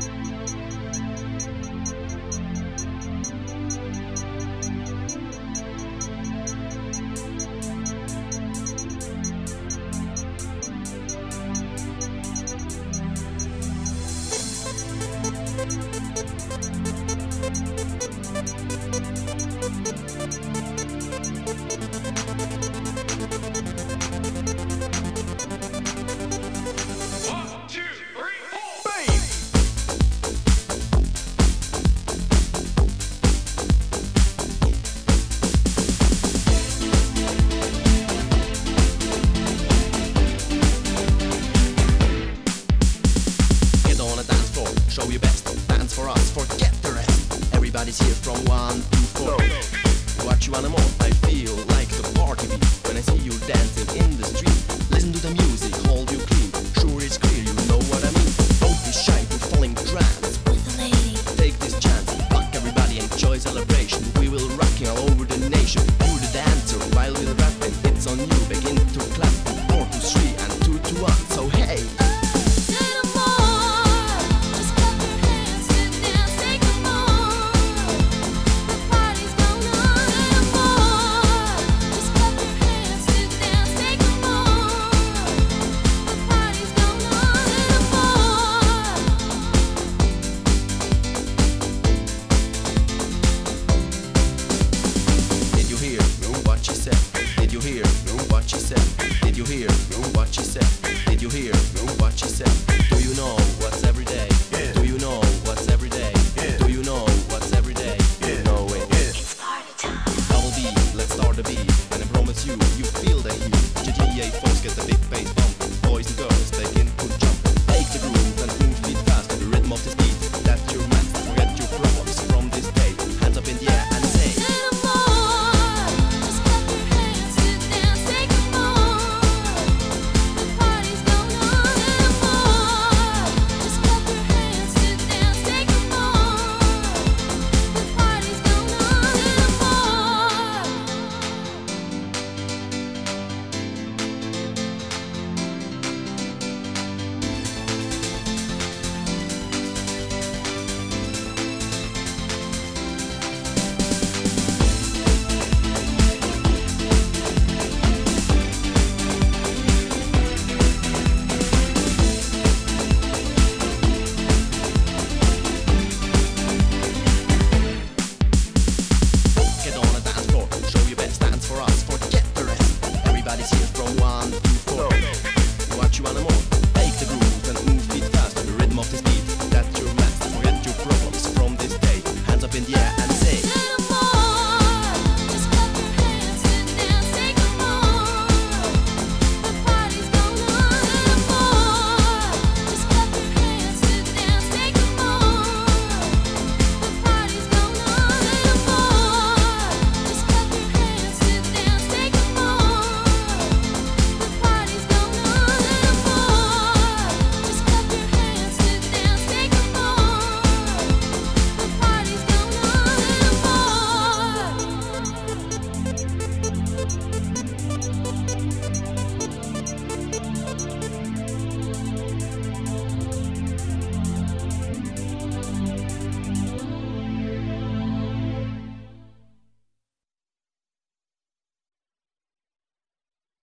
Get here from one to four. What you wanna more? I feel like the party beat when I see you dancing in the street. Listen to the music, hold you clean. Sure it's clear, you know what I mean. Don't be shy, we're falling trance. Take this chance, fuck everybody, enjoy celebration. We will rock you all over the nation. hear what she said? Did you hear what she said? Do you know what's every day? Do you know what's every day? Do you know what's every day? You know it. It's party time. Double B, let's start the beat. And I promise you, you feel the heat. GTA folks get the big bass